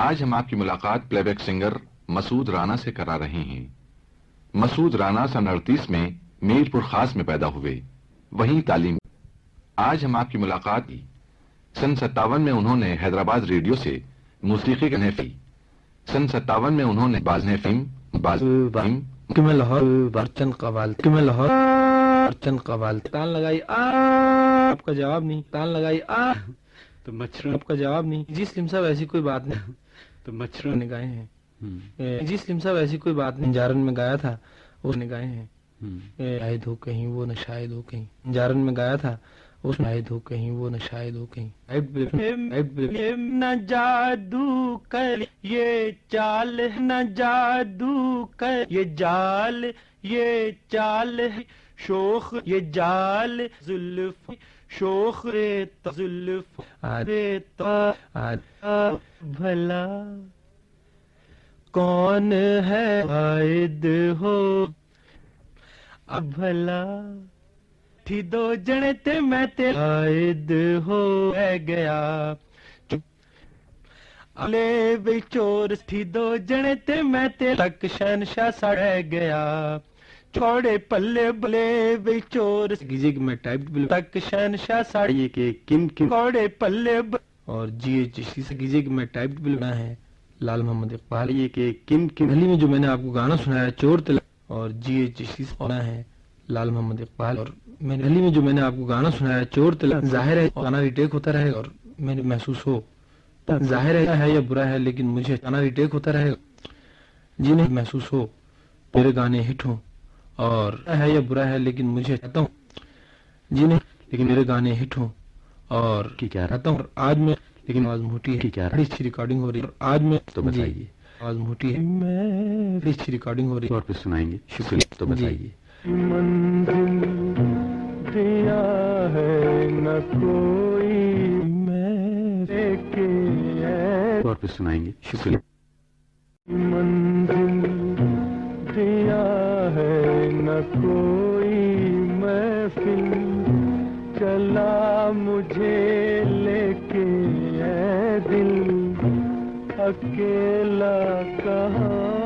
آج ہم آپ کی ملاقات playback singer Masood Rana سے کرا رہے ہیں۔ مسعود رانا سن اڑتیس میں میر پور خاص میں پیدا ہوئے۔ وہیں تعلیم۔ آج ہم آپ کی ملاقات کی۔ سن ستاون میں انہوں نے حیدرآباد ریڈیو سے موسیقی کا نفی۔ سن ستاون میں انہوں نے باز فلم باز میں لاہور برچن قوال۔ میں لاہور برچن قوال۔ تان لگائی۔ آ آپ کا جواب نہیں۔ تان لگائی۔ آ۔ تو مچھروں آپ کا جواب نہیں۔ جی سلیم صاحب ایسی کوئی بات نہیں۔ تو مچھروں نے گائے ہیں۔ جی سلیم صاحب ایسی کوئی بات نہیں۔ جارن میں گایا تھا اس نے گائے ہیں۔ شاہد ہو کہیں وہ نہ شاہد ہو کہیں۔ جارن میں گایا تھا میں شاہد ہو کہیں وہ نہ شاہد ہو کہیں۔ نہ جادو کر یہ چال نہ جادو کر یہ جال یہ چال شوخ یہ جال زلف شوخ رے زلف رے بھلا۔ کون ہے عائد ہو؟ اب بھلا۔ تھی دو جنے تے میں تے عائد ہو گیا۔ لے بے چور تھی دو جنے تے میں تے تک شہنشاہ سڑ گیا۔ چھوڑے پلے بلے بے چور کہ میں ٹائپ تک شہنشاہ سڑ یہ کہ کن کن؟ کوڑے پلے ب... اور جی ایچ سی سے کہ میں ٹائپ بلنا ہے۔ لال محمد اقبال یہ کہ کن کن؟ دہلی میں جو میں نے آپ کو گانا سنایا چور تلا اور جی ایچ سی سے ہے۔ لال محمد اقبال اور میں نے میں جو میں نے آپ کو گانا سنایا چور تلا ظاہر ہے گانا ریٹیک ہوتا رہے اور میں نے محسوس ہو ظاہر ہے ہے یا برا ہے لیکن مجھے گانا ریٹیک ہوتا رہے جی نہیں محسوس ہو میرے گانے ہٹ ہوں اور ہے یا برا ہے لیکن مجھے چاہتا ہوں۔ جی نہیں لیکن میرے گانے ہٹ ہوں اور کی کیا رہا؟ چاہتا ہوں اور آج میں لیکن آواز موٹی ہے کی کیا بڑی اچھی ریکارڈنگ ہو رہی ہے اور آج میں تو جی، بتائیے آواز موٹی ہے میں بڑی اچھی ریکارڈنگ ہو رہی طور پہ سنائیں گے؟ شکریہ۔ تو جی۔ بتائیے منزل دیا ہے نہ کوئی میں طور پہ سنائیں گے۔ شکریہ۔ منزل دیا ہے نہ کوئی محفل چلا مجھے لے کے اے دل اکیلا کہاں